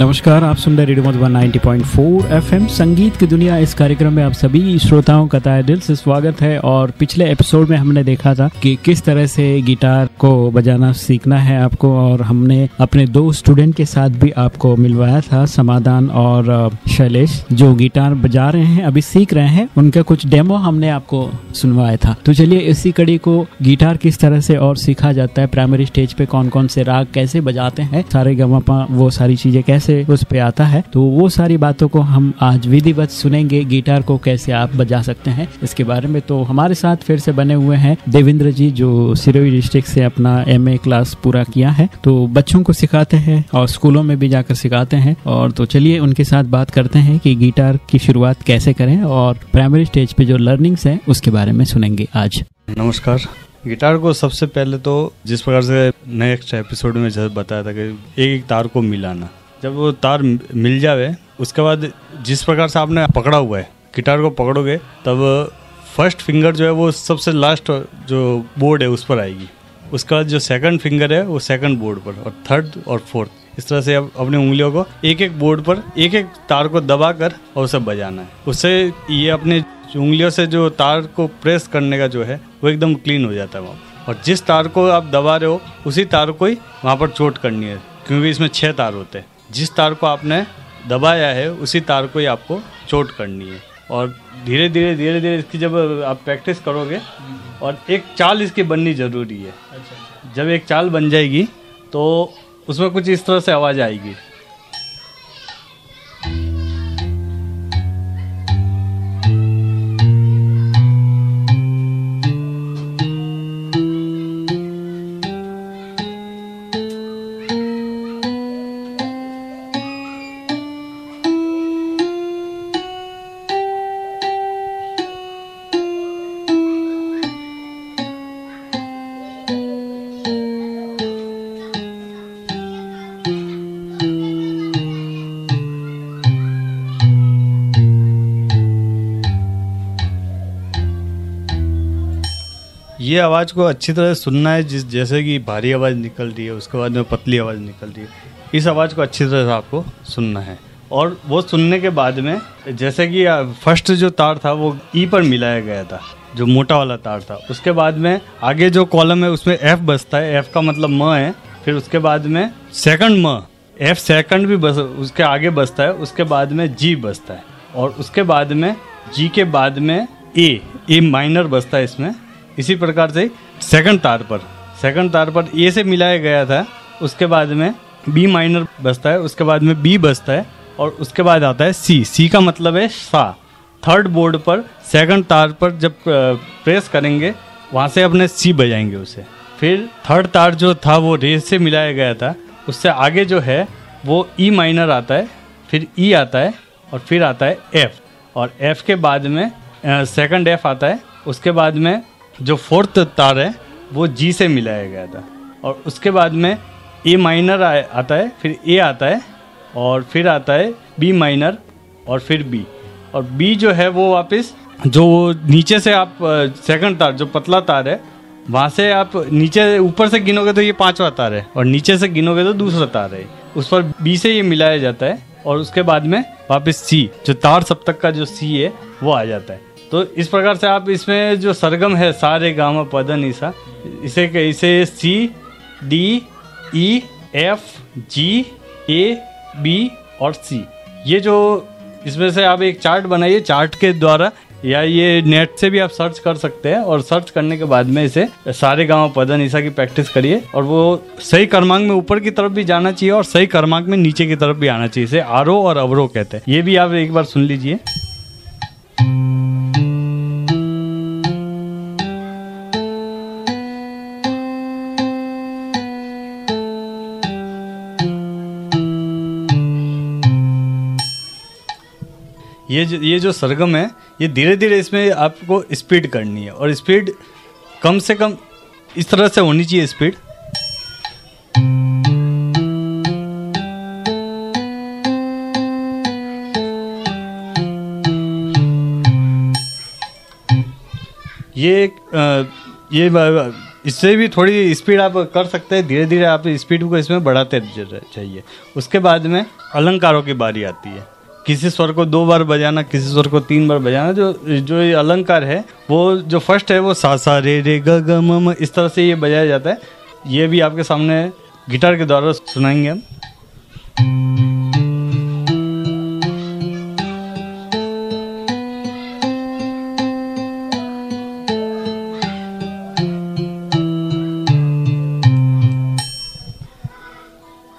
नमस्कार, आप सुन रहे रेडियो मधुबन 90.4 एफएम। संगीत की दुनिया इस कार्यक्रम में आप सभी श्रोताओं का ताय दिल से स्वागत है और पिछले एपिसोड में हमने देखा था कि किस तरह से गिटार को बजाना सीखना है आपको और हमने अपने दो स्टूडेंट के साथ भी आपको मिलवाया था, समाधान और शैलेश, जो गिटार बजा रहे हैं, अभी सीख रहे हैं। उनका कुछ डेमो हमने आपको सुनवाया था। तो चलिए, इसी कड़ी को गिटार किस तरह से और सीखा जाता है, प्राइमरी स्टेज पे कौन कौन से राग कैसे बजाते हैं, सारे गमा वो सारी चीज़ें कैसे कैसे उस पे आता है। तो वो सारी बातों को हम आज विधिवत सुनेंगे। गिटार को कैसे आप बजा सकते हैं, इसके बारे में तो हमारे साथ फिर से बने हुए हैं देवेंद्र जी, जो सिरोही डिस्ट्रिक्ट से अपना एमए क्लास पूरा किया है। तो बच्चों को सिखाते हैं और स्कूलों में भी जाकर सिखाते हैं। और तो चलिए उनके साथ बात करते हैं कि गिटार की शुरुआत कैसे करें और प्राइमरी स्टेज पे जो लर्निंग्स है, उसके बारे में सुनेंगे आज। नमस्कार। गिटार को सबसे पहले तो जिस प्रकार से नेक्स्ट एपिसोड में जब बताया था कि एक एक तार को मिलाना जब वो तार मिल जावे, उसके बाद जिस प्रकार से आपने पकड़ा हुआ है, गिटार को पकड़ोगे, तब फ़र्स्ट फिंगर जो है वो सबसे लास्ट जो बोर्ड है उस पर आएगी। उसके बाद जो सेकंड फिंगर है, वो सेकंड बोर्ड पर, और थर्ड और फोर्थ इस तरह से अब, अपनी उंगलियों को एक एक बोर्ड पर एक एक तार को दबा कर और उसे बजाना है। उससे ये अपने उंगलियों से जो तार को प्रेस करने का जो है, वो एकदम क्लीन हो जाता है वहाँ और जिस तार को आप दबा रहे हो, उसी तार को ही वहाँ पर चोट करनी है, क्योंकि इसमें छः तार होते हैं। जिस तार को आपने दबाया है उसी तार को ही आपको चोट करनी है। और धीरे धीरे धीरे धीरे इसकी जब आप प्रैक्टिस करोगे और एक चाल इसकी बननी ज़रूरी है। अच्छा। जब एक चाल बन जाएगी तो उसमें कुछ इस तरह से आवाज़ आएगी। आवाज़ को अच्छी तरह सुनना है, जिस जैसे कि भारी आवाज़ निकल रही है, उसके बाद में पतली आवाज़ निकल रही है। इस आवाज़ को अच्छी तरह से आपको सुनना है। और वो सुनने के बाद में, जैसे कि फ़र्स्ट जो तार था, वो ई पर मिलाया गया था, जो मोटा वाला तार था। उसके बाद में आगे जो कॉलम है, उसमें एफ़ बसता है। एफ़ का मतलब म है। फिर उसके बाद में सेकंड म। एफ़ सेकंड भी बस, उसके आगे बसता है। उसके बाद में जी बसता है। और उसके बाद में, जी के बाद में ए। ए माइनर बसता है इसमें। इसी प्रकार से सेकंड तार पर। सेकंड तार पर ए से मिलाया गया था, उसके बाद में बी माइनर बसता है, उसके बाद में बी बसता है और उसके बाद आता है सी सी का मतलब है सा। थर्ड बोर्ड पर सेकंड तार पर जब प्रेस करेंगे, वहाँ से अपने सी बजाएँगे उसे। फिर थर्ड तार जो था, वो रे से मिलाया गया था, उससे आगे जो है, वो ई e माइनर आता है, फिर ई e आता है और फिर आता है एफ़ और एफ़ के बाद में सेकंड एफ़ आता है, उसके बाद में जो फोर्थ तार है, वो जी से मिलाया गया था। और उसके बाद में ए माइनर आता है, फिर ए आता है, और फिर आता है बी माइनर और फिर बी और बी जो है, वो वापस, जो नीचे से आप सेकंड तार, जो पतला तार है, वहाँ से आप नीचे, ऊपर से गिनोगे तो ये पांचवा तार है, और नीचे से गिनोगे तो दूसरा तार है। उस पर बी से ये मिलाया जाता है, और उसके बाद में वापस सी जो तार सप्तक का जो सी है, वो आ जाता है। तो इस प्रकार से आप इसमें जो सरगम है, सारे गामा पद निशा इसे इसे C D E F G A B और सी ये जो इसमें से आप एक चार्ट बनाइए चार्ट के द्वारा, या ये नेट से भी आप सर्च कर सकते हैं, और सर्च करने के बाद में इसे सारे गाँव पद निशा की प्रैक्टिस करिए, और वो सही क्रमांक में ऊपर की तरफ़ भी जाना चाहिए, और सही क्रमांक में नीचे की तरफ़ भी आना चाहिए, इसे आरो और अवरो कहते हैं। ये भी आप एक बार सुन लीजिए। ये जो ये जो सरगम है, ये धीरे धीरे इसमें आपको स्पीड करनी है। और स्पीड कम से कम इस तरह से होनी चाहिए स्पीड ये ये इससे भी थोड़ी स्पीड आप कर सकते हैं। धीरे धीरे आप स्पीड को इसमें बढ़ाते चाहिए उसके बाद में अलंकारों की बारी आती है। किसी स्वर को दो बार बजाना, किसी स्वर को तीन बार बजाना, जो जो ये अलंकार है, वो जो फ़र्स्ट है, वो सा सा, रे रे, ग ग, म म, इस तरह से ये बजाया जाता है। ये भी आपके सामने गिटार के द्वारा सुनाएँगे हम।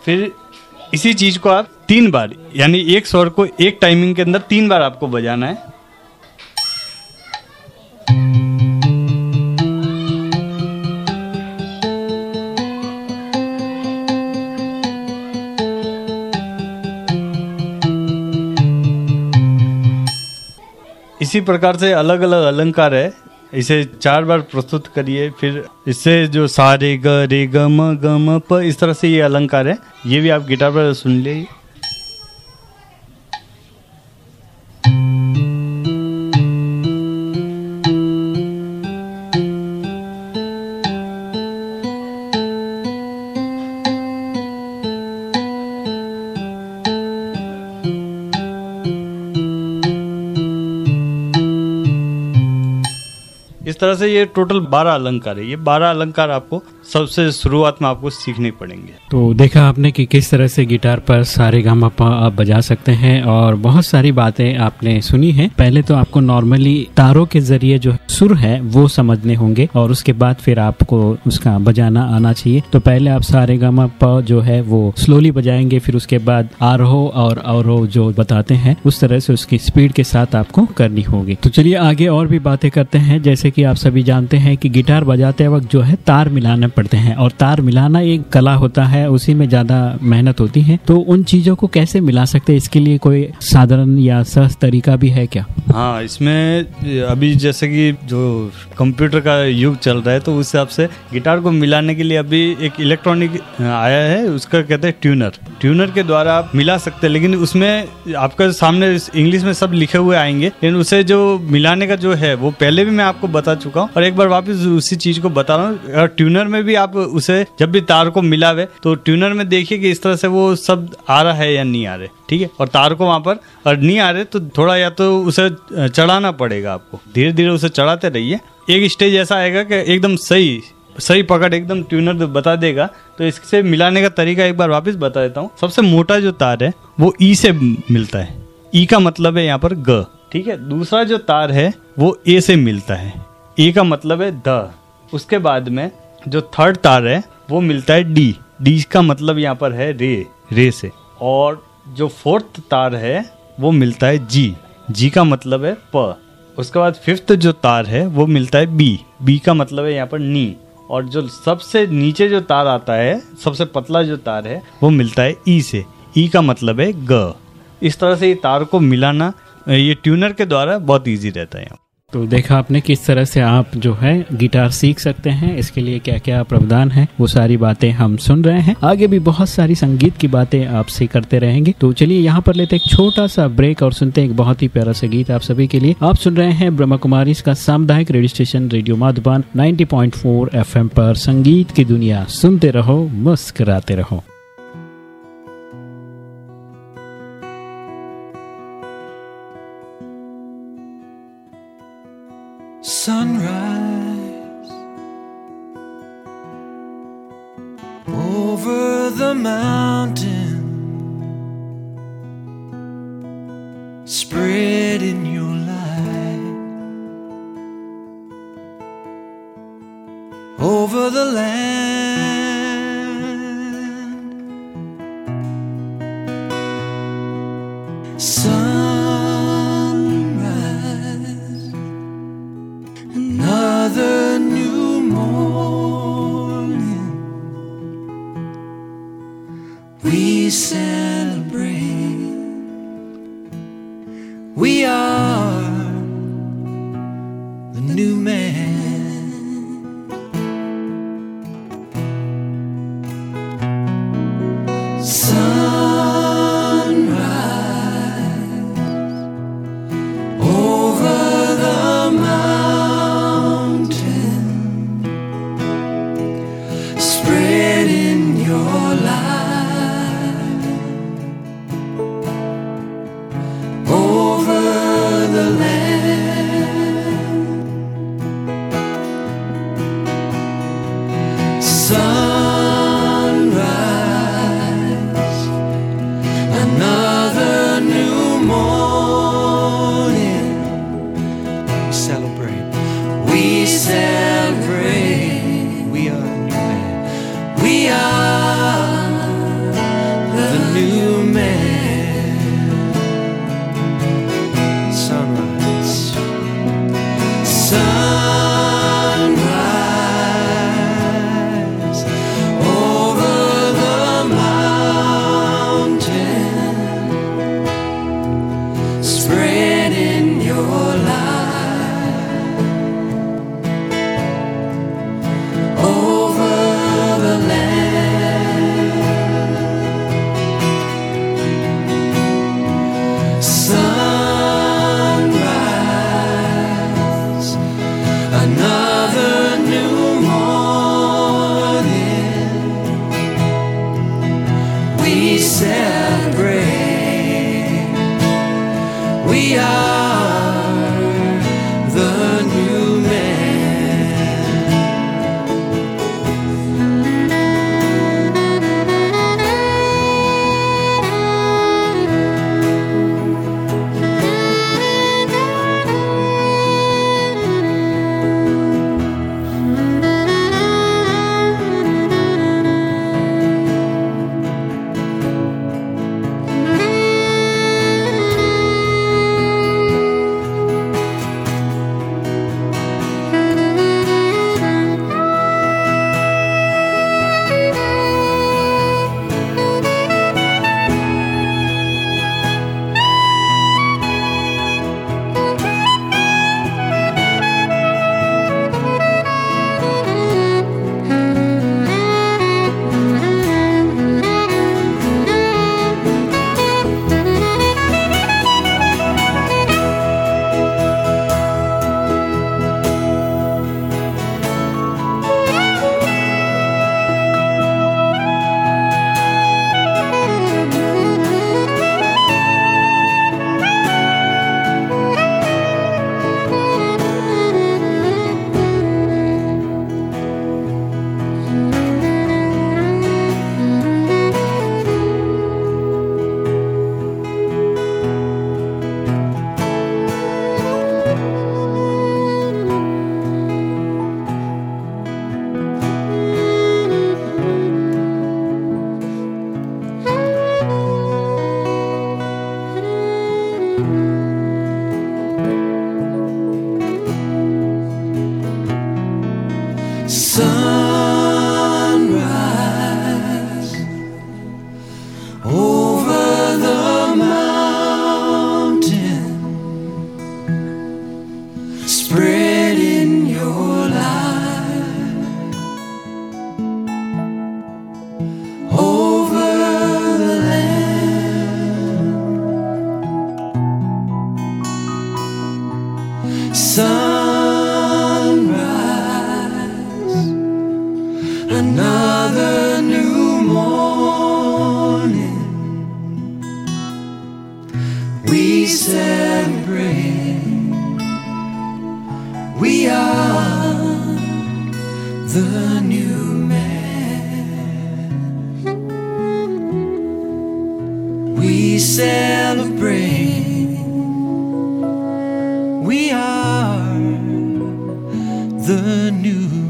फिर इसी चीज़ को आप तीन बार, यानी एक स्वर को एक टाइमिंग के अंदर तीन बार आपको बजाना है। इसी प्रकार से अलग अलग अलंकार है। इसे चार बार प्रस्तुत करिए, फिर इससे जो सा, रे, ग रे, ग, म ग, म, प, इस तरह से ये अलंकार है। ये भी आप गिटार पर सुन लीजिए। ये टोटल बारह अलंकार है। ये बारह अलंकार आपको सबसे शुरुआत में आपको सीखने पड़ेंगे। तो देखा आपने कि किस तरह से गिटार पर सारे गामा आप बजा सकते हैं और बहुत सारी बातें आपने सुनी हैं। पहले तो आपको नॉर्मली तारों के ज़रिए जो सुर है, वो समझने होंगे और उसके बाद फिर आपको उसका बजाना आना चाहिए। तो पहले आप सारे गामा जो है, वो स्लोली बजाएँगे, फिर उसके बाद आरोह और अवरोह जो बताते हैं, उस तरह से उसकी स्पीड के साथ आपको करनी होगी। तो चलिए आगे और भी बातें करते हैं। जैसे कि आप सभी जानते हैं कि गिटार बजाते वक्त जो है तार मिलाने पड़ते हैं और तार मिलाना एक कला होता है, उसी में ज़्यादा मेहनत होती है। तो उन चीज़ों को कैसे मिला सकते हैं? इसके लिए कोई साधारण या सहज तरीका भी है क्या? हाँ इसमें अभी जैसे कि जो कंप्यूटर का युग चल रहा है तो उस हिसाब से गिटार को मिलाने के लिए अभी एक इलेक्ट्रॉनिक आया है, उसका कहते हैं ट्यूनर। ट्यूनर के द्वारा आप मिला सकते हैं, लेकिन उसमें आपका सामने इंग्लिश में सब लिखे हुए आएँगे, लेकिन उसे जो मिलाने का जो है, वो पहले भी मैं आपको बता चुका हूँ और एक बार वापस उसी चीज़ को बता रहा हूँ। ट्यूनर में भी आप उसे जब भी तार को मिलावे तो ट्यूनर में देखिए कि इस तरह से वो शब्द आ रहा है या नहीं आ रहे, ठीक है? और तार को वहाँ पर, और नहीं आ रहे तो थोड़ा या तो उसे चढ़ाना पड़ेगा आपको। धीरे धीरे उसे चढ़ाते रहिए। एक स्टेज ऐसा आएगा कि एकदम सही सही पकड़ एकदम ट्यूनर बता देगा। तो इससे मिलाने का तरीका एक बार वापस बता देता हूँ। सबसे मोटा जो तार है, वो ई से मिलता है। ई का मतलब है यहाँ पर ग, ठीक है? दूसरा जो तार है, वो ए से मिलता है। ए का मतलब है द। उसके बाद में जो थर्ड तार है, वो मिलता है डी डी का मतलब यहाँ पर है रे रे से। और जो फोर्थ तार है, वो मिलता है जी जी का मतलब है प। उसके बाद फिफ्थ जो तार है, वो मिलता है बी बी का मतलब है यहाँ पर नी। और जो सबसे नीचे जो तार आता है, सबसे पतला जो तार है, वो मिलता है ई से। ई का मतलब है ग। इस तरह से ये तार को मिलाना, ये ट्यूनर के द्वारा बहुत इजी रहता है तो देखा आपने किस तरह से आप जो है गिटार सीख सकते हैं, इसके लिए क्या क्या प्रावधान है, वो सारी बातें हम सुन रहे हैं। आगे भी बहुत सारी संगीत की बातें आपसे करते रहेंगे। तो चलिए यहाँ पर लेते एक छोटा सा ब्रेक और सुनते हैं एक बहुत ही प्यारा सा गीत आप सभी के लिए। आप सुन रहे हैं ब्रह्मा कुमारी का सामुदायिक radio station, radio Madhuban 90.4 FM पर संगीत की दुनिया। सुनते रहो, मुस्कराते रहो। Sunrise over the mountain, your We are the new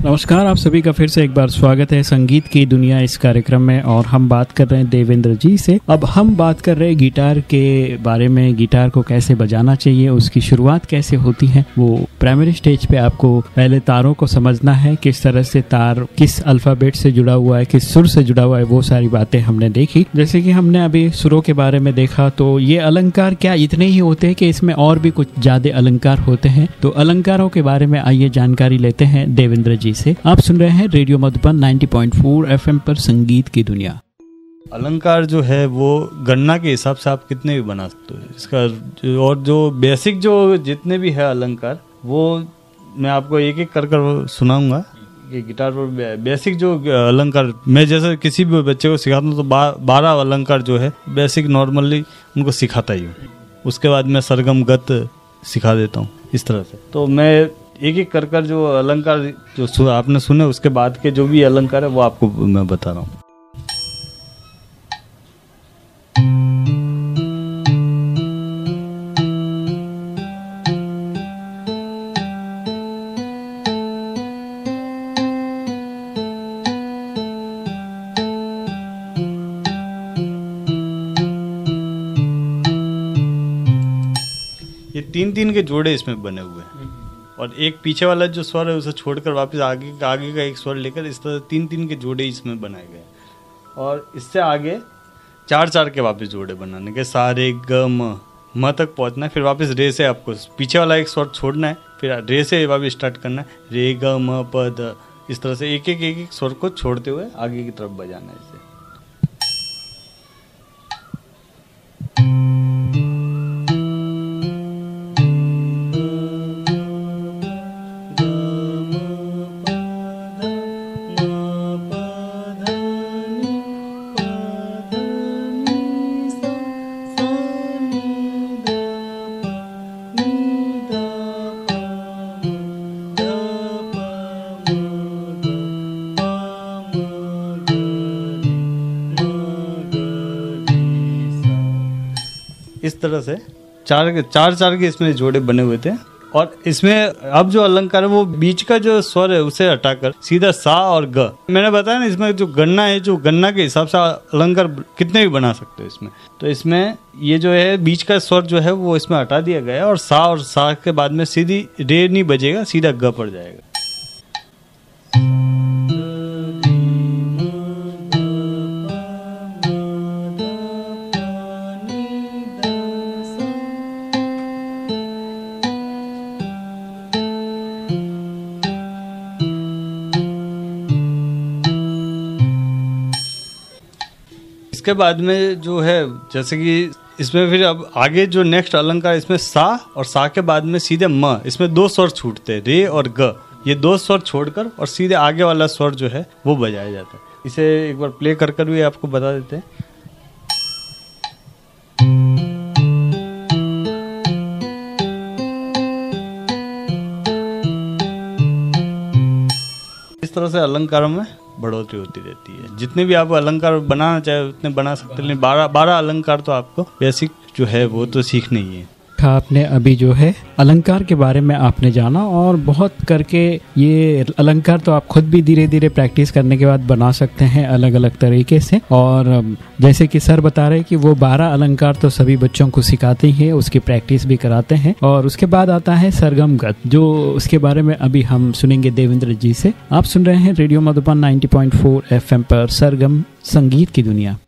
नमस्कार, आप सभी का फिर से एक बार स्वागत है संगीत की दुनिया इस कार्यक्रम में और हम बात कर रहे हैं देवेंद्र जी से। अब हम बात कर रहे हैं गिटार के बारे में, गिटार को कैसे बजाना चाहिए, उसकी शुरुआत कैसे होती है, वो प्राइमरी स्टेज पे आपको पहले तारों को समझना है, किस तरह से तार, किस अल्फ़ाबेट से जुड़ा हुआ है, किस सुर से जुड़ा हुआ है, वो सारी बातें हमने देखी। जैसे की हमने अभी सुरों के बारे में देखा तो ये अलंकार क्या इतने ही होते हैं कि इसमें और भी कुछ ज़्यादा अलंकार होते हैं? तो अलंकारों के बारे में आइए जानकारी लेते हैं देवेंद्र जी। से आप सुन रहे हैं रेडियो मधुबन 90.4 एफएम पर संगीत की दुनिया। अलंकार जो है वो गणना के हिसाब से आप कितने भी बना सकते हो। इसका और जो बेसिक जो जितने भी है अलंकार वो मैं आपको एक एक कर कर सुनाऊँगा। ये गिटार पर बेसिक जो अलंकार मैं जैसे किसी भी बच्चे को सिखाता हूँ तो बा, बारह अलंकार जो है बेसिक नॉर्मली उनको सिखाता ही हूँ। उसके बाद मैं सरगम गत सिखा देता हूँ इस तरह से। तो मैं एक एक कर कर जो अलंकार जो सु, आपने सुने उसके बाद के जो भी अलंकार है वो आपको मैं बता रहा हूँ। ये तीन तीन के जोड़े इसमें बने हुए हैं। और एक पीछे वाला जो स्वर है, उसे छोड़कर वापस आगे आगे का एक स्वर लेकर इस तरह तीन तीन के जोड़े इसमें बनाए गए और इससे आगे चार चार के वापस जोड़े बनाने के सारे ग म म तक पहुँचना है, फिर वापस रे से आपको पीछे वाला एक स्वर छोड़ना है, फिर रे से वापस स्टार्ट करना है। रे, ग, म, प द इस तरह से एक एक एक एक स्वर को छोड़ते हुए आगे की तरफ़ बजाना है इसे। तरह से? चार चार चार के इसमें जोड़े बने हुए थे। और इसमें अब जो अलंकार है, वो बीच का जो स्वर है, उसे हटाकर सीधा सा और ग। मैंने बताया ना, इसमें जो गन्ना है, जो गन्ना के हिसाब से अलंकार कितने भी बना सकते हो इसमें। तो इसमें ये जो है, बीच का स्वर जो है, वो इसमें हटा दिया गया है और सा और सा के बाद में सीधी रे नहीं बजेगा, सीधा ग पड़ जाएगा। इसके बाद में जो है, जैसे कि इसमें फिर अब आगे जो नेक्स्ट अलंकार, इसमें सा और सा के बाद में सीधे म, इसमें दो स्वर छूटते रे और ग। ये दो स्वर छोड़कर और सीधे आगे वाला स्वर जो है, वो बजाया जाता है। इसे एक बार प्ले कर कर भी आपको बता देते हैं। इस तरह से अलंकारों में बढ़ोतरी होती रहती है। जितने भी आप अलंकार बनाना चाहे उतने बना सकते हैं बारह बारह अलंकार तो आपको बेसिक जो है वो तो सीखने ही है। था आपने अभी जो है, अलंकार के बारे में आपने जाना और बहुत करके ये अलंकार तो आप खुद भी धीरे धीरे प्रैक्टिस करने के बाद बना सकते हैं अलग अलग तरीके से। और जैसे कि सर बता रहे कि वो बारह अलंकार तो सभी बच्चों को सिखाते ही हैं, उसकी प्रैक्टिस भी कराते हैं। और उसके बाद आता है सरगम गत, जो उसके बारे में अभी हम सुनेंगे देवेंद्र जी से। आप सुन रहे हैं रेडियो मधुबन 90.4 एफएम पर सरगम संगीत की दुनिया।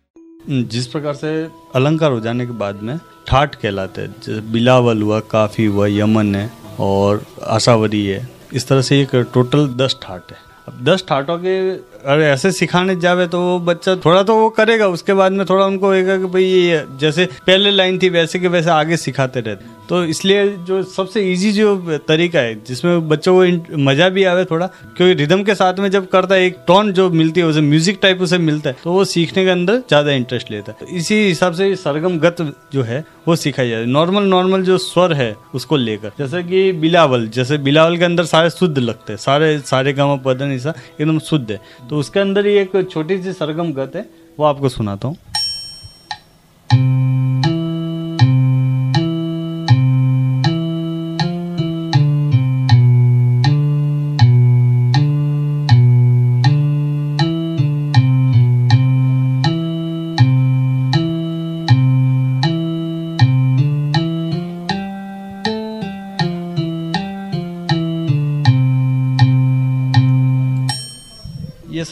जिस प्रकार से अलंकार हो जाने के बाद में ठाट कहलाते हैं। जैसे बिलावल हुआ, काफ़ी हुआ, यमन है और आशावरी है। इस तरह से एक टोटल दस ठाट है। अब दस ठाटों के अगर ऐसे सिखाने जावे तो वो बच्चा थोड़ा तो वो करेगा। उसके बाद में थोड़ा उनको होगा कि भाई ये जैसे पहले लाइन थी वैसे के वैसे आगे सिखाते रहते। तो इसलिए जो सबसे इजी जो तरीका है, जिसमें बच्चों को मज़ा भी आवे थोड़ा, क्योंकि रिदम के साथ में जब करता है, एक टोन जो मिलती है, उसे म्यूज़िक टाइप उसे मिलता है तो वो सीखने के अंदर ज़्यादा इंटरेस्ट लेता है। तो इसी हिसाब से सरगम गत जो है, वो सिखाई जाती है। नॉर्मल नॉर्मल जो स्वर है, उसको लेकर। जैसे कि बिलावल, जैसे बिलावल के अंदर सारे शुद्ध लगते हैं, सारे सारे गाँव, पदन, ऐसा एकदम शुद्ध है। तो उसके अंदर ही एक छोटी सी सरगम गत है, वो आपको सुनाता हूँ।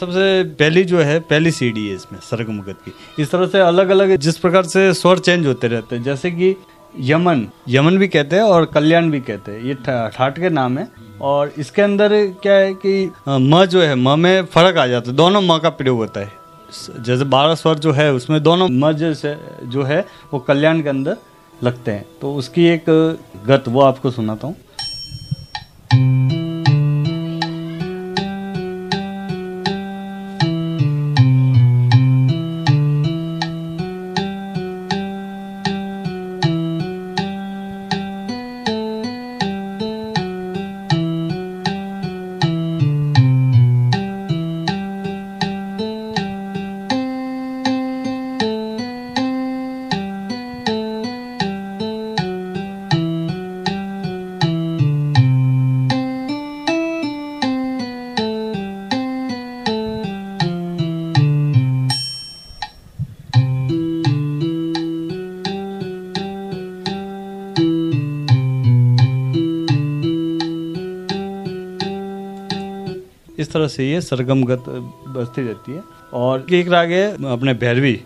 सबसे पहली जो है, पहली सीढ़ी है इसमें, सरगमगत की। इस तरह से अलग अलग जिस प्रकार से स्वर चेंज होते रहते हैं, जैसे कि यमन यमन भी कहते हैं और कल्याण भी कहते हैं। ये ठाट के नाम है। और इसके अंदर क्या है कि म जो है, म में फ़र्क आ जाता है। दोनों म का प्रयोग होता है। जैसे बारह स्वर जो है, उसमें दोनों म जैसे जो है, वो कल्याण के अंदर लगते हैं। तो उसकी एक गत, वो आपको सुनाता हूँ। तरह से ये सरगमगत बजती रहती है। और एक राग है, अपने भैरवी।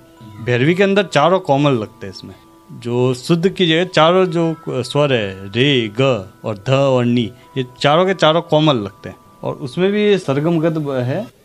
भैरवी के अंदर चारों कॉमल लगते हैं इसमें। जो शुद्ध की जगह चारों जो स्वर है, रे, ग और ध और नी, ये चारों के चारों कोमल लगते हैं। और उसमें भी सरगमगत है।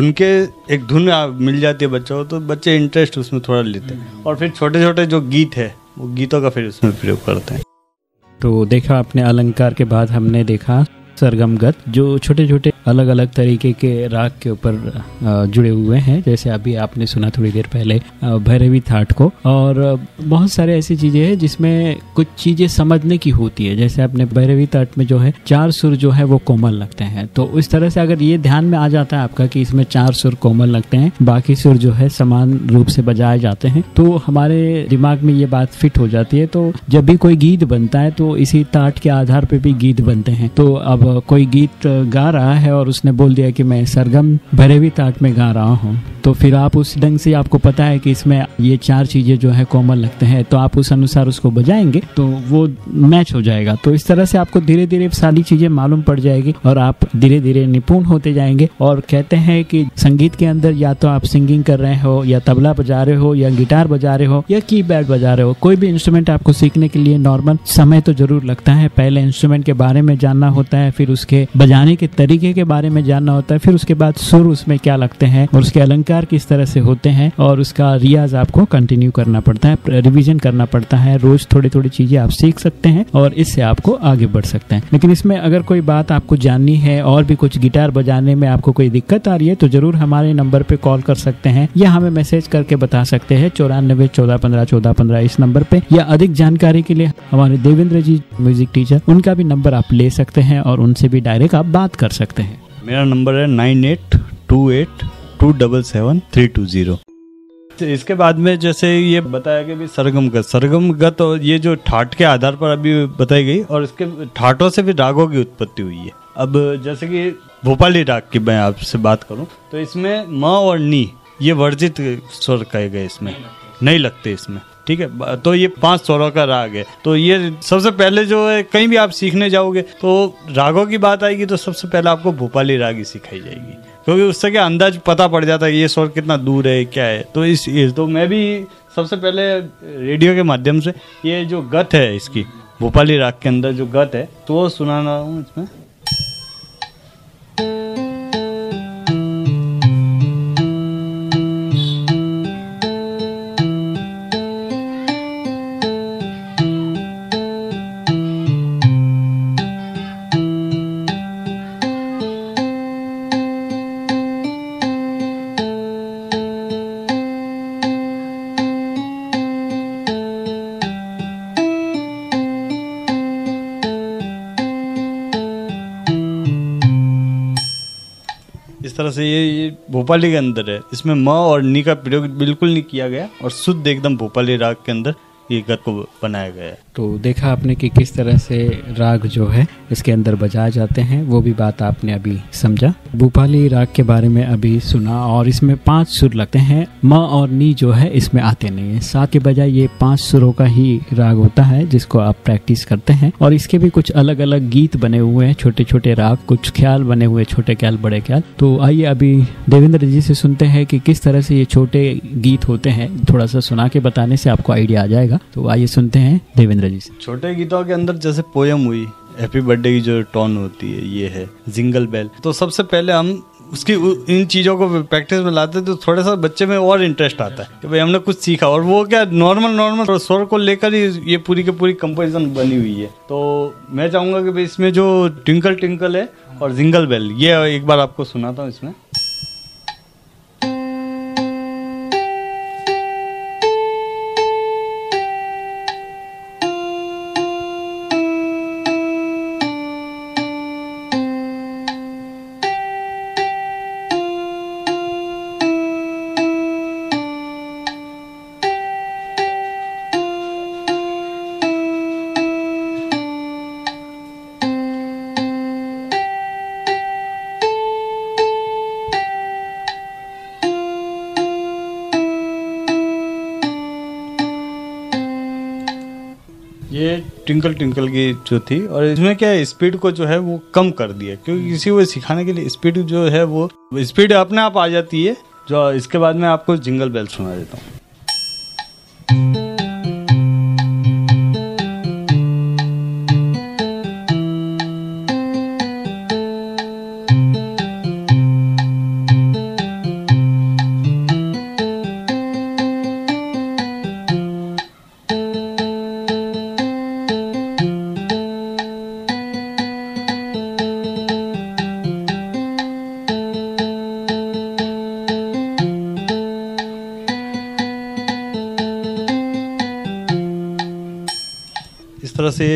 धुन के एक धुन मिल जाती है बच्चों को तो बच्चे इंटरेस्ट उसमें थोड़ा लेते हैं। और फिर छोटे छोटे जो गीत है, वो गीतों का फिर उसमें प्रयोग करते हैं। तो देखा अपने अलंकार के बाद हमने देखा सरगमगत, जो छोटे छोटे अलग अलग तरीके के राग के ऊपर जुड़े हुए हैं। जैसे अभी आपने सुना थोड़ी देर पहले भैरवी थाट को। और बहुत सारे ऐसी चीज़ें हैं जिसमें कुछ चीज़ें समझने की होती है। जैसे आपने भैरवी थाट में जो है, चार सुर जो है वो कोमल लगते हैं। तो इस तरह से अगर ये ध्यान में आ जाता है आपका कि इसमें चार सुर कोमल लगते हैं, बाकी सुर जो है समान रूप से बजाए जाते हैं तो हमारे दिमाग में ये बात फिट हो जाती है। तो जब भी कोई गीत बनता है तो इसी ताट के आधार पे भी गीत बनते हैं। तो अब कोई गीत गा रहा है और उसने बोल दिया कि मैं सरगम भरेवी ताट में गा रहा हूँ। तो फिर आप उस ढंग से आपको पता है कि इसमें ये चार चीज़ें जो है कॉमन लगते हैं तो आप उस अनुसार उसको बजाएँगे तो वो मैच हो जाएगा। तो इस तरह से आपको धीरे धीरे सारी चीज़ें मालूम पड़ जाएगी और आप धीरे धीरे निपुण होते जाएँगे और कहते हैं कि संगीत के अंदर या तो आप सिंगिंग कर रहे हो, या तबला बजा रहे हो, या गिटार बजा रहे हो, या कीबैड बजा रहे हो, कोई भी इंस्ट्रूमेंट आपको सीखने के लिए नॉर्मल समय तो ज़रूर लगता है। पहले इंस्ट्रूमेंट के बारे में जानना होता है, फिर उसके बजाने के तरीके के बारे में जानना होता है, फिर उसके बाद सुर उसमें क्या लगते हैं और उसके अलंकार किस तरह से होते हैं और उसका रियाज आपको कंटिन्यू करना पड़ता है रिवीजन करना पड़ता है, रोज थोड़ी थोड़ी चीज़ें आप सीख सकते हैं और इससे आपको आगे बढ़ सकते हैं। लेकिन इसमें अगर कोई बात आपको जाननी है और भी कुछ गिटार बजाने में आपको कोई दिक्कत आ रही है तो ज़रूर हमारे नंबर पे कॉल कर सकते हैं या हमें मैसेज करके बता सकते हैं चौरानबे चौदह पंद्रह चौदह पंद्रह इस नंबर पे या अधिक जानकारी के लिए हमारे देवेंद्र जी म्यूज़िक टीचर, उनका भी नंबर आप ले सकते हैं और उनसे भी डायरेक्ट आप बात कर सकते हैं। मेरा नंबर है nine eight two eight two double seven three two zero इसके बाद में जैसे ये बताया कि भी सरगमगत सरगमगत और ये जो ठाट के आधार पर अभी बताई गई और इसके ठाटों से भी रागों की उत्पत्ति हुई है। अब जैसे कि भोपाली राग की मैं आपसे बात करूँ तो इसमें म और नी, ये वर्जित स्वर कहे गए इसमें। नहीं लगते इसमें, ठीक है? तो ये पाँच स्वरों का राग है। तो ये सबसे पहले जो है, कहीं भी आप सीखने जाओगे तो रागों की बात आएगी तो सबसे पहले आपको भोपाली राग ही सिखाई जाएगी। क्योंकि उससे क्या अंदाज पता पड़ जाता है ये स्वर कितना दूर है, क्या है। तो इस इस तो मैं भी सबसे पहले रेडियो के माध्यम से ये जो गत है इसकी, भोपाली राग के अंदर जो गत है तो वो सुनाना हूँ इसमें। तरह से ये भोपाली के अंदर है। इसमें म और नी का प्रयोग बिल्कुल नहीं किया गया और शुद्ध एकदम भोपाली राग के अंदर ये गत को बनाया गया है। तो देखा आपने कि किस तरह से राग जो है, इसके अंदर बजाए जाते हैं, वो भी बात आपने अभी समझा। भूपाली राग के बारे में अभी सुना और इसमें पाँच सुर लगते हैं। म और नी जो है, इसमें आते नहीं है। सात के बजाय ये पाँच सुरों का ही राग होता है, जिसको आप प्रैक्टिस करते हैं। और इसके भी कुछ अलग अलग गीत बने हुए हैं छोटे छोटे राग, कुछ ख्याल बने हुए छोटे ख्याल, बड़े ख्याल। तो आइए अभी देवेंद्र जी से सुनते हैं कि किस तरह से ये छोटे गीत होते हैं। थोड़ा सा सुना के बताने से आपको आइडिया आ जाएगा। तो आइए सुनते हैं देवेंद्र जी से। छोटे गीतों के अंदर जैसे पोयम हुई हैप्पी बर्थडे की जो टोन होती है, ये है जिंगल बेल तो सबसे पहले हम उसकी इन चीज़ों को प्रैक्टिस में लाते तो थोड़ा सा बच्चे में और इंटरेस्ट आता है कि भाई हमने कुछ सीखा, और वो क्या नॉर्मल नॉर्मल स्वर को लेकर ही ये पूरी की पूरी कंपोजिशन बनी हुई है। तो मैं चाहूँगा कि भाई इसमें जो ट्विंकल ट्विंकल है और जिंगल बेल ये एक बार आपको सुनाता हूँ इसमें। ट्विंकल ट्विंकल की जो थी और इसमें क्या है स्पीड को जो है वो कम कर दिया क्योंकि किसी को सिखाने के लिए स्पीड जो है वो स्पीड अपने आप आ जाती है जो इसके बाद में आपको जिंगल बेल सुना देता हूँ।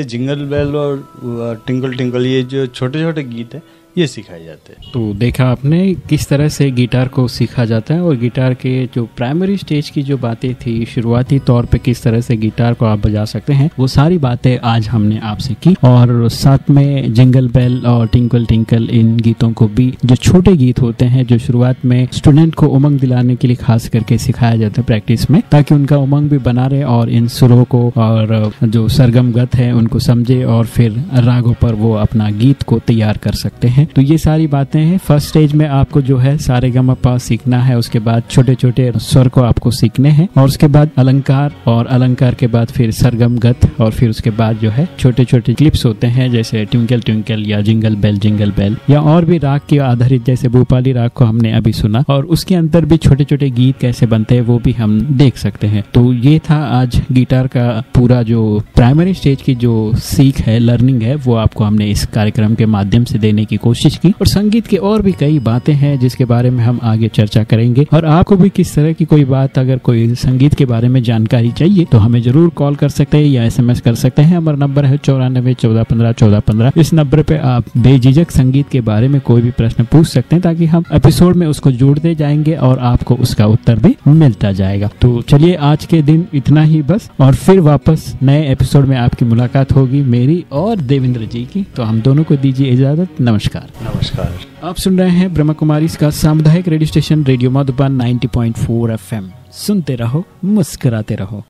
जिंगल बेल और टिंगल टिंगल ये जो छोटे छोटे गीत हैं ये सिखाए जाते हैं। तो देखा आपने किस तरह से गिटार को सीखा जाता है और गिटार के जो प्राइमरी स्टेज की जो बातें थी, शुरुआती तौर पे किस तरह से गिटार को आप बजा सकते हैं, वो सारी बातें आज हमने आपसे की। और साथ में जिंगल बेल और टिंकल टिंकल इन गीतों को भी जो छोटे गीत होते हैं, जो शुरुआत में स्टूडेंट को उमंग दिलाने के लिए खास करके सिखाया जाता है प्रैक्टिस में, ताकि उनका उमंग भी बना रहे और इन सुरों को और जो सरगम गत है उनको समझे और फिर रागों पर वो अपना गीत को तैयार कर सकते हैं। तो ये सारी बातें हैं। फ़र्स्ट स्टेज में आपको जो है सारे गम सीखना है। उसके बाद छोटे छोटे स्वर को आपको सीखने हैं। और उसके बाद अलंकार और अलंकार के बाद फिर सरगम गत और फिर उसके बाद जो है छोटे छोटे क्लिप्स होते हैं, जैसे ट्विंकल ट्विंकल या जिंगल बेल जिंगल बेल या और भी राग के आधारित, जैसे भोपाली राग को हमने अभी सुना। और उसके अंदर भी छोटे छोटे गीत कैसे बनते हैं, वो भी हम देख सकते हैं। तो ये था आज गिटार का पूरा जो प्राइमरी स्टेज की जो सीख है लर्निंग है, वो आपको हमने इस कार्यक्रम के माध्यम से देने की कोशिश की। और संगीत की और भी कई बातें हैं जिसके बारे में हम आगे चर्चा करेंगे। और आपको भी किस तरह की कोई बात अगर कोई संगीत के बारे में जानकारी चाहिए तो हमें ज़रूर कॉल कर सकते हैं या एसएमएस कर सकते हैं। हमारा नंबर है चौरानबे, चौदह, पंद्रह चौदह, पंद्रह। इस नंबर पे आप बेझिझक संगीत के बारे में कोई भी प्रश्न पूछ सकते हैं, ताकि हम एपिसोड में उसको जोड़ते जाएँगे और आपको उसका उत्तर भी मिलता जाएगा। तो चलिए, आज के दिन इतना ही बस, और फिर वापस नए एपिसोड में आपकी मुलाकात होगी मेरी और देवेंद्र जी की। तो हम दोनों को दीजिए इजाज़त। नमस्कार। नमस्कार। नमस्कार। आप सुन रहे हैं ब्रह्म कुमारी का सामुदायिक radio station radio Madhuban 90.4 FM. सुनते रहो मुस्कुराते रहो।